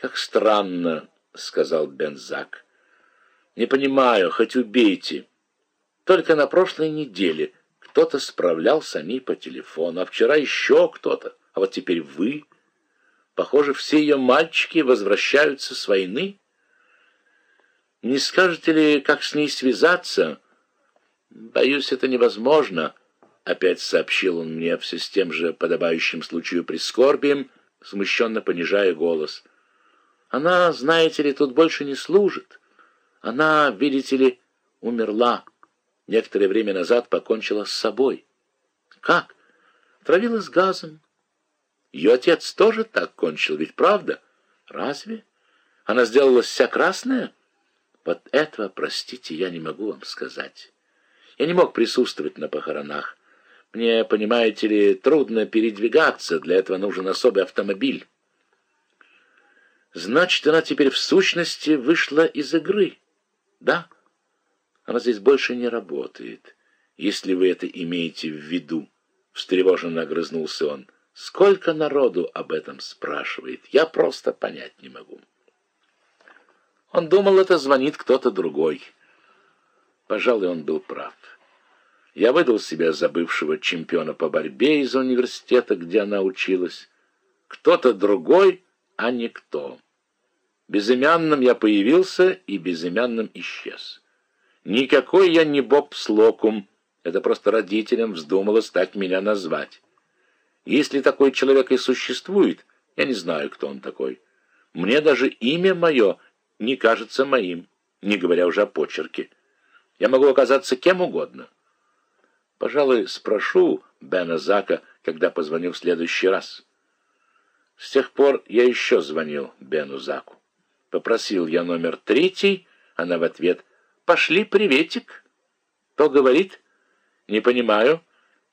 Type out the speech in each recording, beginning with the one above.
«Как странно», — сказал Бензак. «Не понимаю, хоть убейте. Только на прошлой неделе кто-то справлял сами по телефону, а вчера еще кто-то, а вот теперь вы. Похоже, все ее мальчики возвращаются с войны. Не скажете ли, как с ней связаться?» «Боюсь, это невозможно», — опять сообщил он мне все с тем же подобающим случаю прискорбием, смущенно понижая голос. «Она, знаете ли, тут больше не служит. Она, видите ли, умерла. Некоторое время назад покончила с собой». «Как? Травилась газом?» «Ее отец тоже так кончил, ведь правда? Разве? Она сделалась вся красная?» «Вот этого, простите, я не могу вам сказать». Я не мог присутствовать на похоронах. Мне, понимаете ли, трудно передвигаться, для этого нужен особый автомобиль. Значит, она теперь в сущности вышла из игры. Да, она здесь больше не работает, если вы это имеете в виду. Встревоженно огрызнулся он. Сколько народу об этом спрашивает, я просто понять не могу. Он думал, это звонит кто-то другой. Пожалуй, он был прав. Я выдал себя за бывшего чемпиона по борьбе из университета, где она училась. Кто-то другой, а не кто. Безымянным я появился и безымянным исчез. Никакой я не Боб Слокум, это просто родителям вздумалось так меня назвать. Если такой человек и существует, я не знаю, кто он такой. Мне даже имя мое не кажется моим, не говоря уже о почерке. Я могу оказаться кем угодно. Пожалуй, спрошу Бена Зака, когда позвоню в следующий раз. С тех пор я еще звонил Бену Заку. Попросил я номер третий, она в ответ «Пошли, приветик». То говорит «Не понимаю,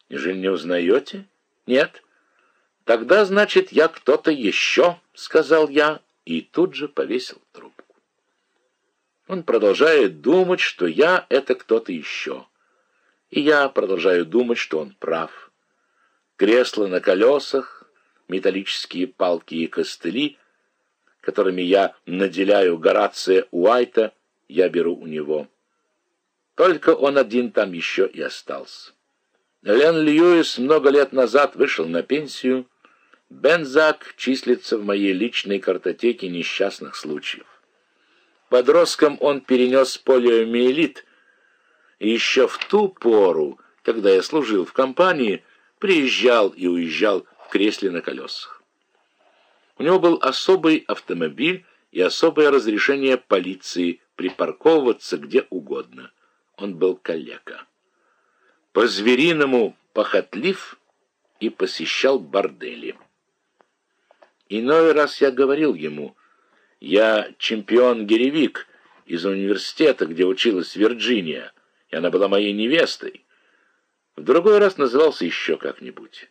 неужели не узнаете?» «Нет». «Тогда, значит, я кто-то еще», — сказал я, и тут же повесил трубку. Он продолжает думать, что я — это кто-то еще. И я продолжаю думать, что он прав. Кресло на колесах, металлические палки и костыли, которыми я наделяю Горация Уайта, я беру у него. Только он один там еще и остался. Лен Льюис много лет назад вышел на пенсию. Бензак числится в моей личной картотеке несчастных случаев. Подростком он перенес полиомиелит, и еще в ту пору, когда я служил в компании, приезжал и уезжал в кресле на колесах. У него был особый автомобиль и особое разрешение полиции припарковываться где угодно. Он был калека. По-звериному похотлив и посещал бордели. Иной раз я говорил ему — я чемпион-гиревик из университета, где училась Вирджиния, и она была моей невестой. В другой раз назывался еще как-нибудь.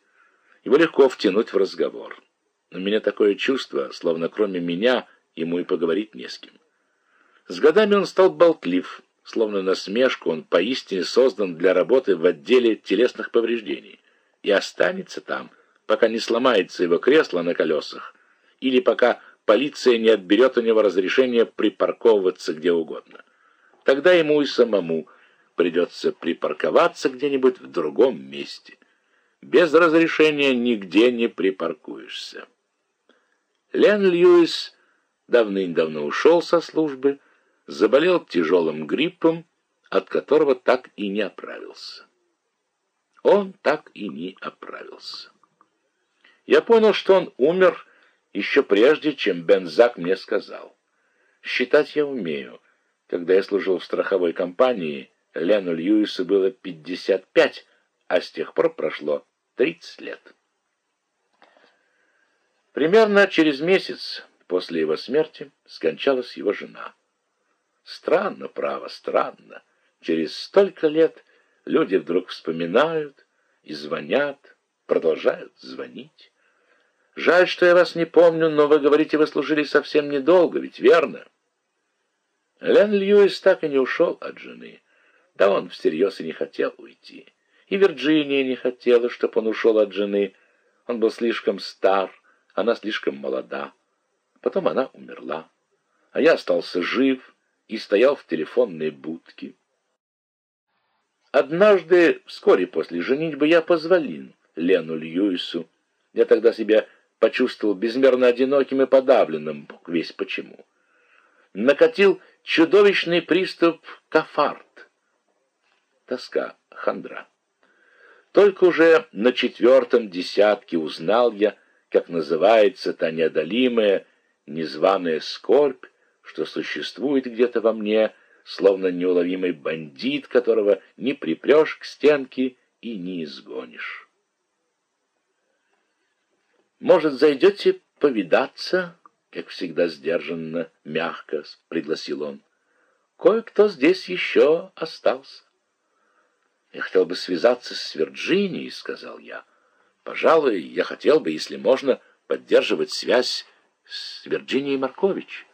Его легко втянуть в разговор. У меня такое чувство, словно кроме меня ему и поговорить не с кем. С годами он стал болтлив, словно насмешку он поистине создан для работы в отделе телесных повреждений и останется там, пока не сломается его кресло на колесах или пока полиция не отберет у него разрешение припарковываться где угодно. Тогда ему и самому придется припарковаться где-нибудь в другом месте. Без разрешения нигде не припаркуешься. Лен Льюис давным-давно ушел со службы, заболел тяжелым гриппом, от которого так и не оправился. Он так и не оправился. Я понял, что он умер еще прежде, чем Бензак мне сказал. Считать я умею. Когда я служил в страховой компании, Лену Льюису было 55, а с тех пор прошло 30 лет. Примерно через месяц после его смерти скончалась его жена. Странно, право, странно. Через столько лет люди вдруг вспоминают и звонят, продолжают звонить. Жаль, что я вас не помню, но вы говорите, вы служили совсем недолго, ведь верно? Лен Льюис так и не ушел от жены. Да он всерьез и не хотел уйти. И Вирджиния не хотела, чтобы он ушел от жены. Он был слишком стар, она слишком молода. Потом она умерла, а я остался жив и стоял в телефонной будке. Однажды, вскоре после женитьбы, я позвонил Лену Льюису. Я тогда себя почувствовал безмерно одиноким и подавленным, бог весь почему. Накатил чудовищный приступ кафарт. Тоска, хандра. Только уже на четвертом десятке узнал я, как называется та неодолимая, незваная скорбь, что существует где-то во мне, словно неуловимый бандит, которого не припрешь к стенке и не изгонишь. «Может, зайдете повидаться?» — как всегда сдержанно, мягко пригласил он. «Кое-кто здесь еще остался». «Я хотел бы связаться с Вирджинией», — сказал я. «Пожалуй, я хотел бы, если можно, поддерживать связь с Вирджинией Маркович».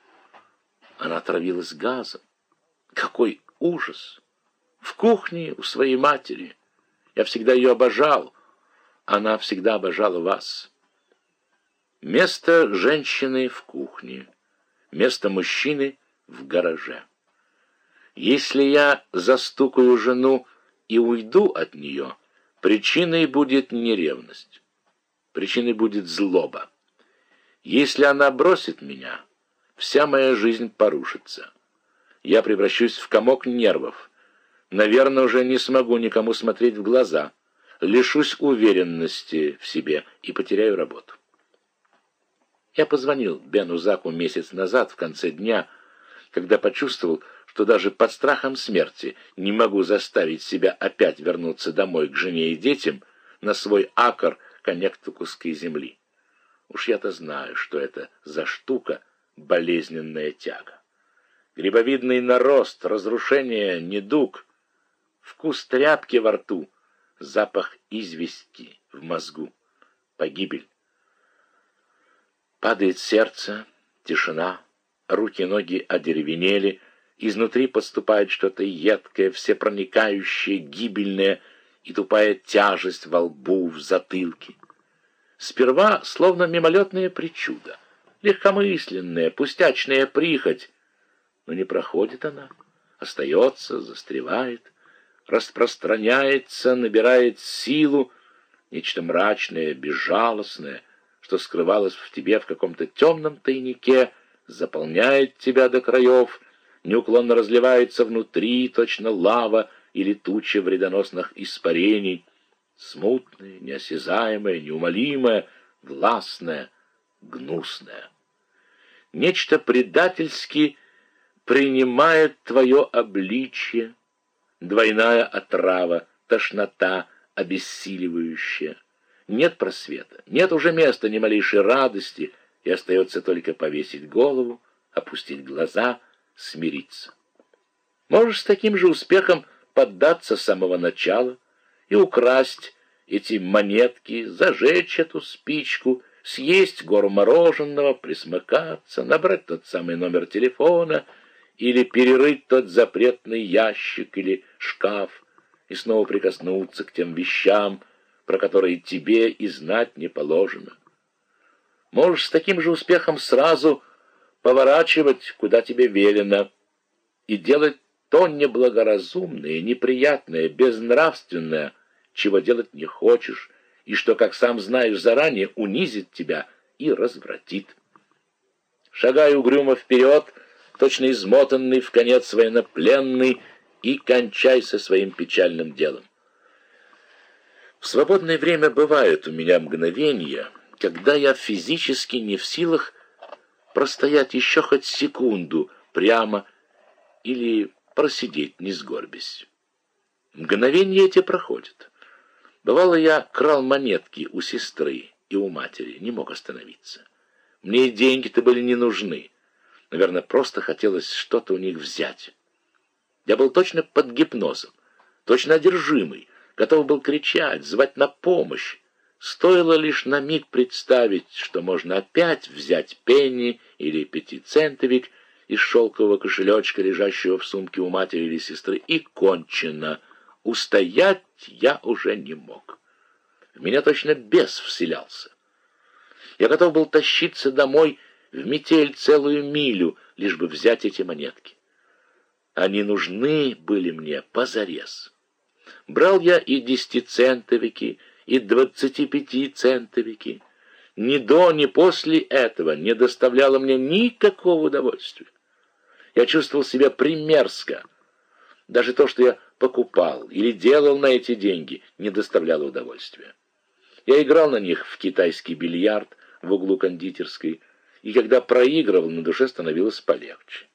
Она отравилась газом. Какой ужас! В кухне у своей матери. Я всегда ее обожал. Она всегда обожала вас. Место женщины в кухне. Место мужчины в гараже. Если я застукаю жену и уйду от нее, причиной будет не ревность. Причиной будет злоба. Если она бросит меня, вся моя жизнь порушится я превращусь в комок нервов. Наверное, уже не смогу никому смотреть в глаза, лишусь уверенности в себе и потеряю работу. Я позвонил Бену Заку месяц назад, в конце дня, когда почувствовал, что даже под страхом смерти не могу заставить себя опять вернуться домой к жене и детям на свой акр коннектукусской земли. Уж я-то знаю, что это за штука болезненная тяга грибовидный нарост, разрушение, недуг, вкус тряпки во рту, запах извести в мозгу, погибель. Падает сердце, тишина, руки и ноги одеревенели, изнутри подступает что-то едкое, всепроникающее, гибельное и тупая тяжесть во лбу, в затылке. Сперва словно мимолетное причудо, легкомысленная, пустячная прихоть, но не проходит она, остается, застревает, распространяется, набирает силу, нечто мрачное, безжалостное, что скрывалось в тебе в каком-то темном тайнике, заполняет тебя до краев, неуклонно разливается внутри, точно лава или туча вредоносных испарений, смутное, неосязаемое, неумолимое, властное, гнусное. Нечто предательски принимает твое обличье, двойная отрава, тошнота обессиливающая. Нет просвета, нет уже места ни малейшей радости, и остается только повесить голову, опустить глаза, смириться. Можешь с таким же успехом поддаться с самого начала и украсть эти монетки, зажечь эту спичку, съесть гору мороженого, присмыкаться, набрать тот самый номер телефона — или перерыть тот запретный ящик или шкаф и снова прикоснуться к тем вещам, про которые тебе и знать не положено. Можешь с таким же успехом сразу поворачивать, куда тебе велено, и делать то неблагоразумное, неприятное, безнравственное, чего делать не хочешь, и что, как сам знаешь заранее, унизит тебя и развратит. Шагай угрюмо вперед — точно измотанный в конец военнопленный, и кончай со своим печальным делом. В свободное время бывают у меня мгновения, когда я физически не в силах простоять еще хоть секунду прямо или просидеть, не сгорбясь. Мгновения эти проходят. Бывало, я крал монетки у сестры и у матери, не мог остановиться. Мне деньги-то были не нужны. Наверное, просто хотелось что-то у них взять. Я был точно под гипнозом, точно одержимый, готов был кричать, звать на помощь. Стоило лишь на миг представить, что можно опять взять пенни или пятицентовик из шелкового кошелечка, лежащего в сумке у матери или сестры, и кончено. Устоять я уже не мог. В меня точно бес вселялся. Я готов был тащиться домой в метель целую милю, лишь бы взять эти монетки. Они нужны были мне позарез. Брал я и десятицентовики, и двадцатипятицентовики. Ни до, ни после этого не доставляло мне никакого удовольствия. Я чувствовал себя примерзко. Даже то, что я покупал или делал на эти деньги, не доставляло удовольствия. Я играл на них в китайский бильярд в углу кондитерской, и когда проигрывал, на душе становилось полегче.